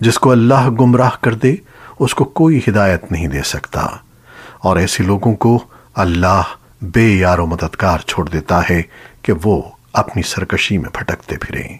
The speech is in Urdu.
جس کو اللہ گمراہ کر دے، اس کو کوئی ہدایت نہیں دے سکتا۔ اور ایسے لوگوں کو اللہ بے یار و مددگار چھوڑ دیتا ہے کہ وہ اپنی سرکشی میں پھٹکتے پھریں۔